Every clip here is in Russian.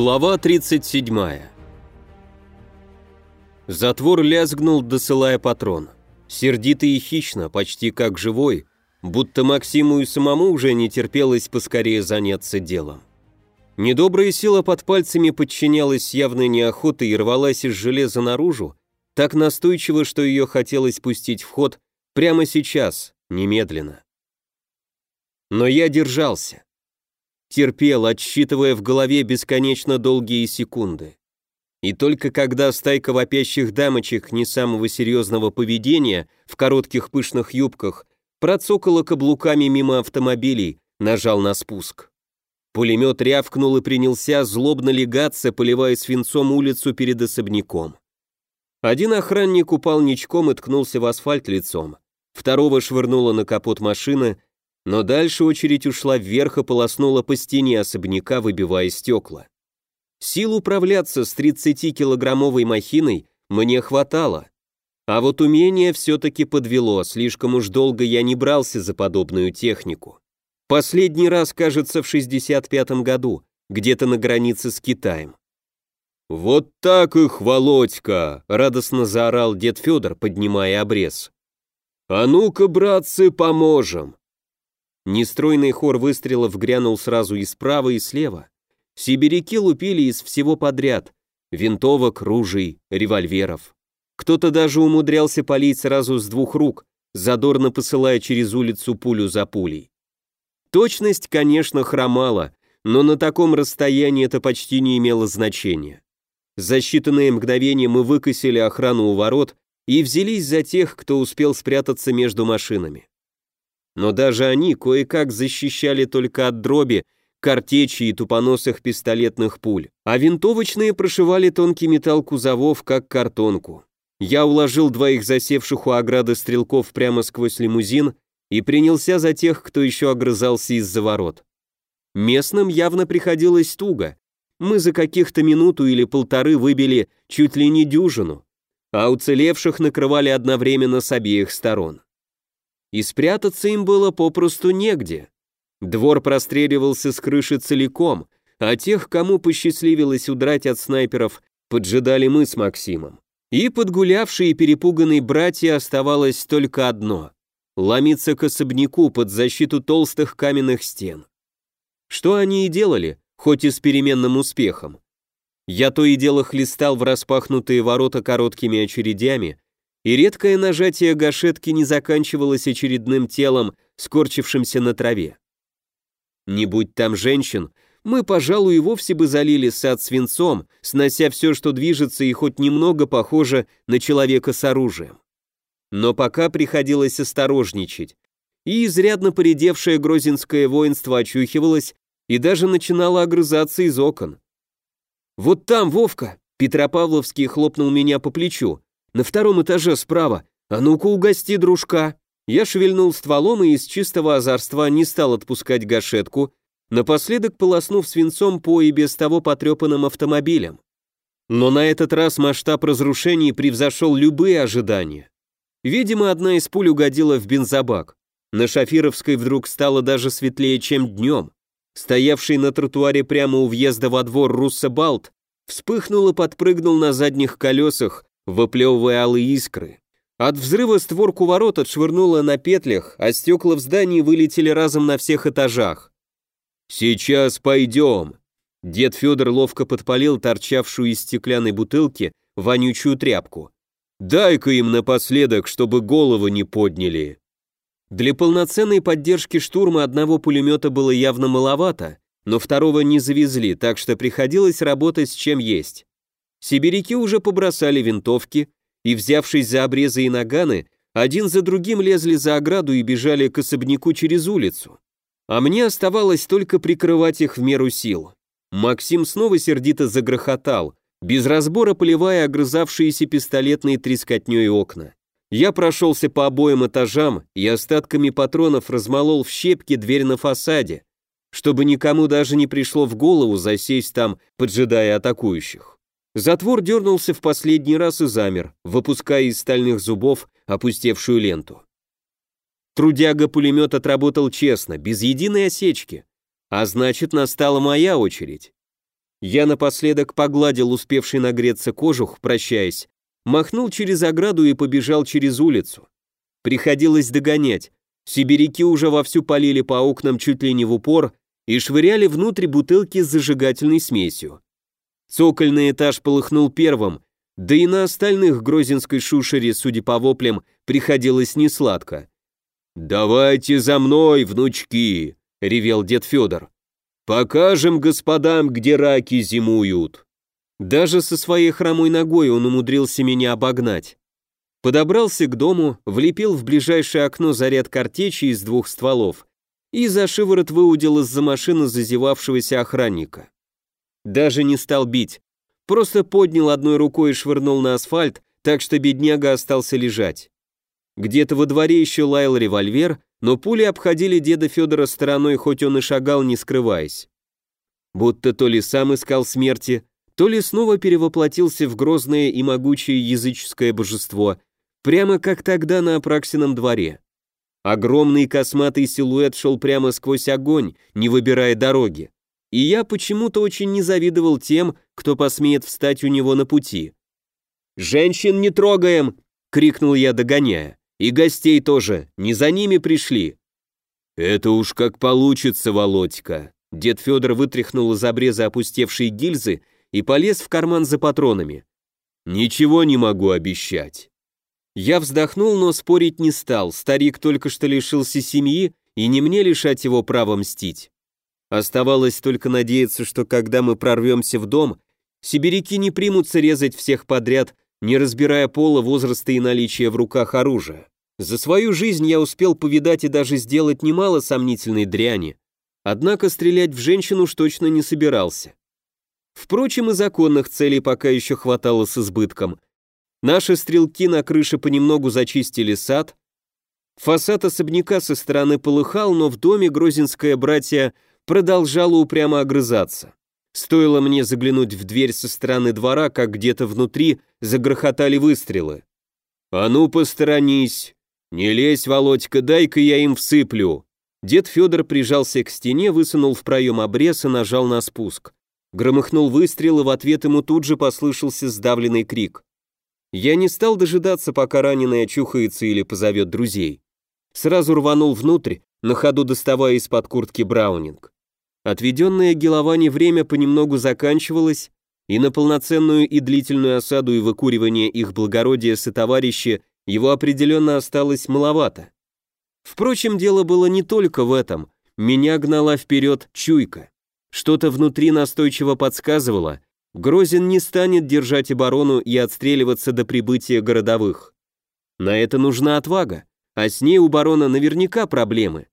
Глава 37. Затвор лязгнул, досылая патрон. Сердито и хищно, почти как живой, будто Максиму и самому уже не терпелось поскорее заняться делом. Недобрая сила под пальцами подчинялась явной неохотой и рвалась из железа наружу, так настойчиво, что ее хотелось пустить в ход прямо сейчас, немедленно. Но я держался терпел, отсчитывая в голове бесконечно долгие секунды. И только когда стайка вопящих дамочек не самого серьезного поведения в коротких пышных юбках процокала каблуками мимо автомобилей, нажал на спуск. Пулемет рявкнул и принялся злобно легаться, поливая свинцом улицу перед особняком. Один охранник упал ничком и ткнулся в асфальт лицом. Второго швырнуло на капот машины, но дальше очередь ушла вверх и полоснула по стене особняка, выбивая стекла. Сил управляться с 30-килограммовой махиной мне хватало. А вот умение все-таки подвело, слишком уж долго я не брался за подобную технику. Последний раз, кажется, в 65-м году, где-то на границе с Китаем. «Вот так их, Володька!» — радостно заорал дед Федор, поднимая обрез. «А ну-ка, братцы, поможем! Нестройный хор выстрелов грянул сразу и справа, и слева. Сибиряки лупили из всего подряд. Винтовок, ружей, револьверов. Кто-то даже умудрялся палить сразу с двух рук, задорно посылая через улицу пулю за пулей. Точность, конечно, хромала, но на таком расстоянии это почти не имело значения. За считанные мгновения мы выкосили охрану у ворот и взялись за тех, кто успел спрятаться между машинами но даже они кое-как защищали только от дроби, картечи и тупоносых пистолетных пуль, а винтовочные прошивали тонкий металл кузовов, как картонку. Я уложил двоих засевших у ограды стрелков прямо сквозь лимузин и принялся за тех, кто еще огрызался из-за ворот. Местным явно приходилось туго. Мы за каких-то минуту или полторы выбили чуть ли не дюжину, а уцелевших накрывали одновременно с обеих сторон и спрятаться им было попросту негде. Двор простреливался с крыши целиком, а тех, кому посчастливилось удрать от снайперов, поджидали мы с Максимом. И подгулявшие перепуганные братья оставалось только одно — ломиться к особняку под защиту толстых каменных стен. Что они и делали, хоть и с переменным успехом. Я то и дело хлестал в распахнутые ворота короткими очередями, и редкое нажатие гашетки не заканчивалось очередным телом, скорчившимся на траве. Не будь там женщин, мы, пожалуй, и вовсе бы залили сад свинцом, снося все, что движется и хоть немного похоже на человека с оружием. Но пока приходилось осторожничать, и изрядно поредевшее грозинское воинство очухивалось и даже начинало огрызаться из окон. «Вот там, Вовка!» Петропавловский хлопнул меня по плечу. На втором этаже справа. А ну-ка угости, дружка. Я шевельнул стволом и из чистого озорства не стал отпускать гашетку, напоследок полоснув свинцом по и без того потрепанным автомобилям. Но на этот раз масштаб разрушений превзошел любые ожидания. Видимо, одна из пуль угодила в бензобак. На Шафировской вдруг стало даже светлее, чем днем. Стоявший на тротуаре прямо у въезда во двор Руссобалт вспыхнул и подпрыгнул на задних колесах, выплевывая алые искры. От взрыва створку ворот отшвырнуло на петлях, а стекла в здании вылетели разом на всех этажах. «Сейчас пойдем!» Дед Федор ловко подпалил торчавшую из стеклянной бутылки вонючую тряпку. «Дай-ка им напоследок, чтобы головы не подняли!» Для полноценной поддержки штурма одного пулемета было явно маловато, но второго не завезли, так что приходилось работать с чем есть. Сибиряки уже побросали винтовки и, взявшись за обрезы и наганы, один за другим лезли за ограду и бежали к особняку через улицу. А мне оставалось только прикрывать их в меру сил. Максим снова сердито загрохотал, без разбора поливая огрызавшиеся пистолетные трескотней окна. Я прошелся по обоим этажам и остатками патронов размолол в щепки дверь на фасаде, чтобы никому даже не пришло в голову засесть там, поджидая атакующих. Затвор дернулся в последний раз и замер, выпуская из стальных зубов опустевшую ленту. Трудяга-пулемет отработал честно, без единой осечки. А значит, настала моя очередь. Я напоследок погладил успевший нагреться кожух, прощаясь, махнул через ограду и побежал через улицу. Приходилось догонять. Сибиряки уже вовсю полили по окнам чуть ли не в упор и швыряли внутрь бутылки с зажигательной смесью. Цокольный этаж полыхнул первым, да и на остальных грозинской шушере, судя по воплям, приходилось несладко. «Давайте за мной, внучки!» — ревел дед Федор. «Покажем господам, где раки зимуют!» Даже со своей хромой ногой он умудрился меня обогнать. Подобрался к дому, влепил в ближайшее окно заряд картечи из двух стволов и за шиворот выудил из-за машины зазевавшегося охранника. Даже не стал бить, просто поднял одной рукой и швырнул на асфальт, так что бедняга остался лежать. Где-то во дворе еще лаял револьвер, но пули обходили деда Федора стороной, хоть он и шагал, не скрываясь. Будто то ли сам искал смерти, то ли снова перевоплотился в грозное и могучее языческое божество, прямо как тогда на Апраксином дворе. Огромный косматый силуэт шел прямо сквозь огонь, не выбирая дороги. И я почему-то очень не завидовал тем, кто посмеет встать у него на пути. «Женщин не трогаем!» — крикнул я, догоняя. «И гостей тоже, не за ними пришли!» «Это уж как получится, Володька!» Дед Федор вытряхнул из обреза опустевшие гильзы и полез в карман за патронами. «Ничего не могу обещать!» Я вздохнул, но спорить не стал, старик только что лишился семьи, и не мне лишать его права мстить. Оставалось только надеяться, что когда мы прорвемся в дом, сибиряки не примутся резать всех подряд, не разбирая пола, возраста и наличия в руках оружия. За свою жизнь я успел повидать и даже сделать немало сомнительной дряни, однако стрелять в женщину уж точно не собирался. Впрочем, и законных целей пока еще хватало с избытком – Наши стрелки на крыше понемногу зачистили сад. Фасад особняка со стороны полыхал, но в доме грозинское братья продолжало упрямо огрызаться. Стоило мне заглянуть в дверь со стороны двора, как где-то внутри загрохотали выстрелы. «А ну, посторонись! Не лезь, Володька, дай-ка я им всыплю!» Дед Федор прижался к стене, высунул в проем обрез и нажал на спуск. Громыхнул выстрел, и в ответ ему тут же послышался сдавленный крик. Я не стал дожидаться, пока раненый очухается или позовет друзей. Сразу рванул внутрь, на ходу доставая из-под куртки Браунинг. Отведенное Геловане время понемногу заканчивалось, и на полноценную и длительную осаду и выкуривание их благородия сотоварища его определенно осталось маловато. Впрочем, дело было не только в этом. Меня гнала вперед чуйка. Что-то внутри настойчиво подсказывало, Грозин не станет держать оборону и отстреливаться до прибытия городовых. На это нужна отвага, а с ней у барона наверняка проблемы.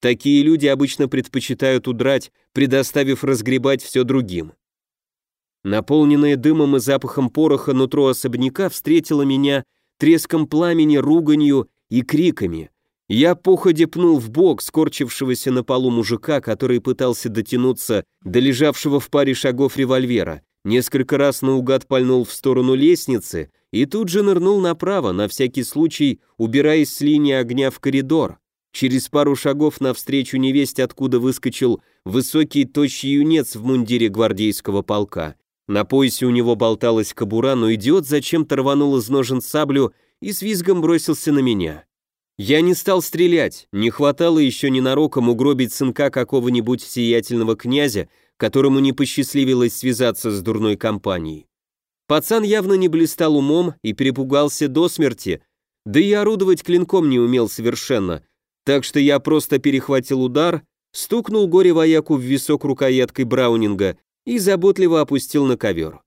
Такие люди обычно предпочитают удрать, предоставив разгребать все другим. Наполненное дымом и запахом пороха нутро особняка встретило меня треском пламени, руганью и криками. Я походе пнул в бок скорчившегося на полу мужика, который пытался дотянуться до лежавшего в паре шагов револьвера, Несколько раз наугад пальнул в сторону лестницы и тут же нырнул направо, на всякий случай убираясь с линии огня в коридор. Через пару шагов навстречу невесть, откуда выскочил высокий тощий юнец в мундире гвардейского полка. На поясе у него болталась кобура, но идиот зачем-то рванул из ножен саблю и с визгом бросился на меня. Я не стал стрелять, не хватало еще ненароком угробить сынка какого-нибудь сиятельного князя, которому не посчастливилось связаться с дурной компанией. Пацан явно не блистал умом и перепугался до смерти, да и орудовать клинком не умел совершенно, так что я просто перехватил удар, стукнул горе-вояку в висок рукояткой Браунинга и заботливо опустил на ковер.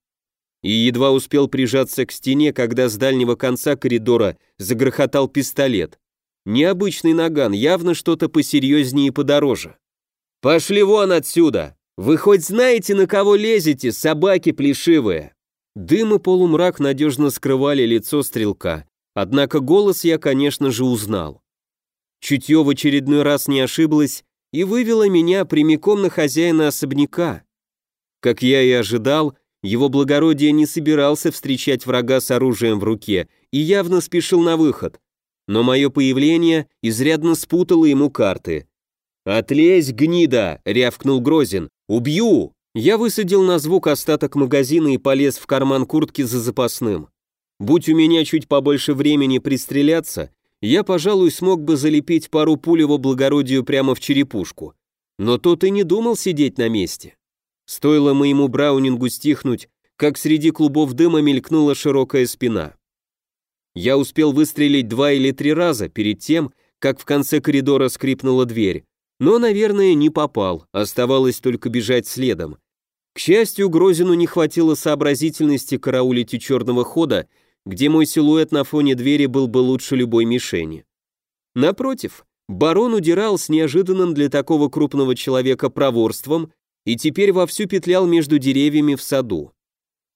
И едва успел прижаться к стене, когда с дальнего конца коридора загрохотал пистолет. Необычный наган, явно что-то посерьезнее и подороже. «Пошли вон отсюда!» Вы хоть знаете, на кого лезете, собаки плешивые?» Дым и полумрак надежно скрывали лицо стрелка, однако голос я, конечно же, узнал. Чутье в очередной раз не ошиблось и вывело меня прямиком на хозяина особняка. Как я и ожидал, его благородие не собирался встречать врага с оружием в руке и явно спешил на выход, но мое появление изрядно спутало ему карты. «Отлезь, гнида!» — рявкнул Грозин. «Убью!» Я высадил на звук остаток магазина и полез в карман куртки за запасным. Будь у меня чуть побольше времени пристреляться, я, пожалуй, смог бы залепить пару пуль его благородию прямо в черепушку. Но тот и не думал сидеть на месте. Стоило моему браунингу стихнуть, как среди клубов дыма мелькнула широкая спина. Я успел выстрелить два или три раза перед тем, как в конце коридора скрипнула дверь, но, наверное, не попал, оставалось только бежать следом. К счастью, Грозину не хватило сообразительности караулить у черного хода, где мой силуэт на фоне двери был бы лучше любой мишени. Напротив, барон удирал с неожиданным для такого крупного человека проворством и теперь вовсю петлял между деревьями в саду.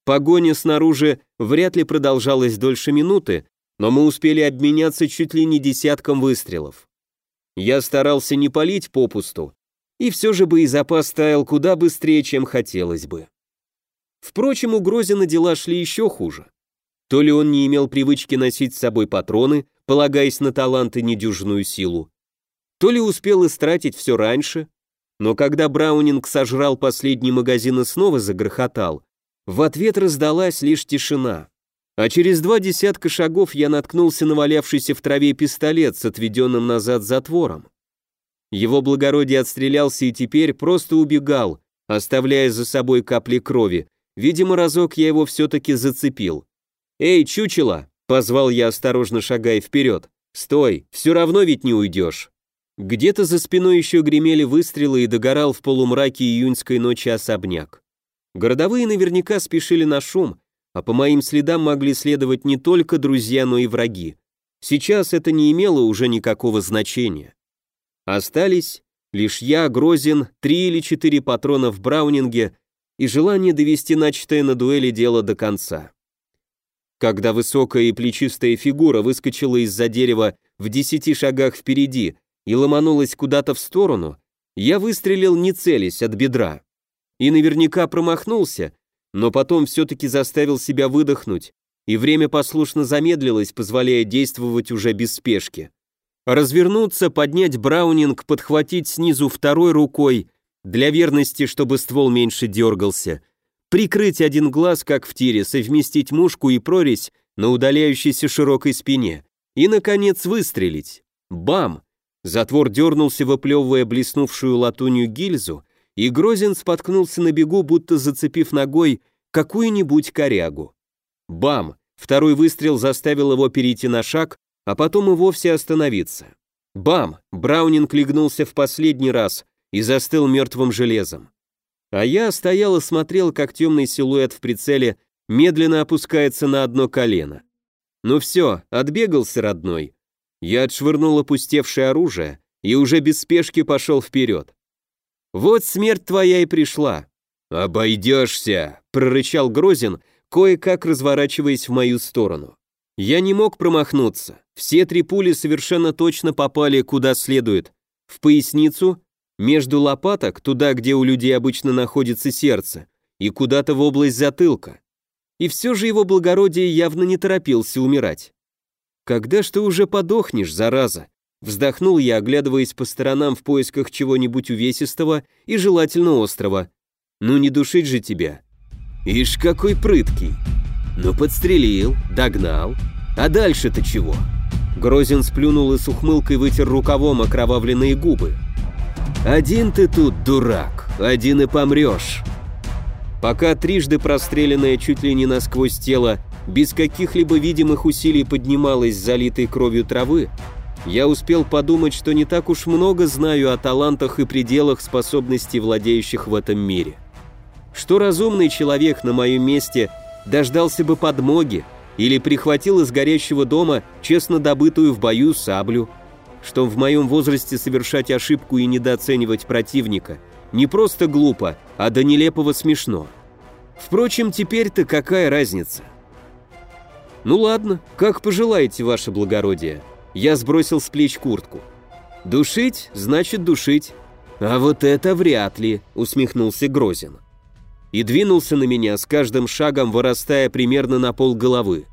Погоня снаружи вряд ли продолжалась дольше минуты, но мы успели обменяться чуть ли не десятком выстрелов. Я старался не палить попусту, и все же боезапас таял куда быстрее, чем хотелось бы. Впрочем, у Грозина дела шли еще хуже. То ли он не имел привычки носить с собой патроны, полагаясь на талант и недюжную силу, то ли успел истратить все раньше, но когда Браунинг сожрал последний магазин и снова загрохотал, в ответ раздалась лишь тишина а через два десятка шагов я наткнулся на валявшийся в траве пистолет с отведенным назад затвором. Его благородие отстрелялся и теперь просто убегал, оставляя за собой капли крови. Видимо, разок я его все-таки зацепил. «Эй, чучело!» — позвал я, осторожно шагая вперед. «Стой, все равно ведь не уйдешь». Где-то за спиной еще гремели выстрелы и догорал в полумраке июньской ночи особняк. Городовые наверняка спешили на шум, а по моим следам могли следовать не только друзья, но и враги. Сейчас это не имело уже никакого значения. Остались лишь я, Грозин, три или четыре патрона в Браунинге и желание довести начатое на дуэли дело до конца. Когда высокая и плечистая фигура выскочила из-за дерева в десяти шагах впереди и ломанулась куда-то в сторону, я выстрелил не целясь от бедра. И наверняка промахнулся, но потом все-таки заставил себя выдохнуть, и время послушно замедлилось, позволяя действовать уже без спешки. Развернуться, поднять браунинг, подхватить снизу второй рукой, для верности, чтобы ствол меньше дергался, прикрыть один глаз, как в тире, совместить мушку и прорезь на удаляющейся широкой спине, и, наконец, выстрелить. Бам! Затвор дернулся, выплевывая блеснувшую латунью гильзу, и Грозин споткнулся на бегу, будто зацепив ногой какую-нибудь корягу. Бам! Второй выстрел заставил его перейти на шаг, а потом и вовсе остановиться. Бам! Браунинг легнулся в последний раз и застыл мертвым железом. А я стоял и смотрел, как темный силуэт в прицеле медленно опускается на одно колено. Ну все, отбегался родной. Я отшвырнул опустевшее оружие и уже без спешки пошел вперед. Вот смерть твоя и пришла». «Обойдешься», — прорычал Грозин, кое-как разворачиваясь в мою сторону. Я не мог промахнуться. Все три пули совершенно точно попали куда следует. В поясницу, между лопаток, туда, где у людей обычно находится сердце, и куда-то в область затылка. И все же его благородие явно не торопился умирать. «Когда ж ты уже подохнешь, зараза?» Вздохнул я, оглядываясь по сторонам в поисках чего-нибудь увесистого и желательно острого. Ну не душить же тебя. Ишь, какой прыткий. Ну подстрелил, догнал. А дальше-то чего? Грозин сплюнул и с ухмылкой вытер рукавом окровавленные губы. «Один ты тут, дурак, один и помрешь». Пока трижды простреленное чуть ли не насквозь тело без каких-либо видимых усилий поднималось залитой кровью травы, я успел подумать, что не так уж много знаю о талантах и пределах способностей владеющих в этом мире. Что разумный человек на моем месте дождался бы подмоги или прихватил из горящего дома честно добытую в бою саблю, что в моем возрасте совершать ошибку и недооценивать противника не просто глупо, а до нелепого смешно. Впрочем, теперь-то какая разница? Ну ладно, как пожелаете, ваше благородие. Я сбросил с плеч куртку. «Душить, значит душить». «А вот это вряд ли», — усмехнулся Грозин. И двинулся на меня, с каждым шагом вырастая примерно на пол головы.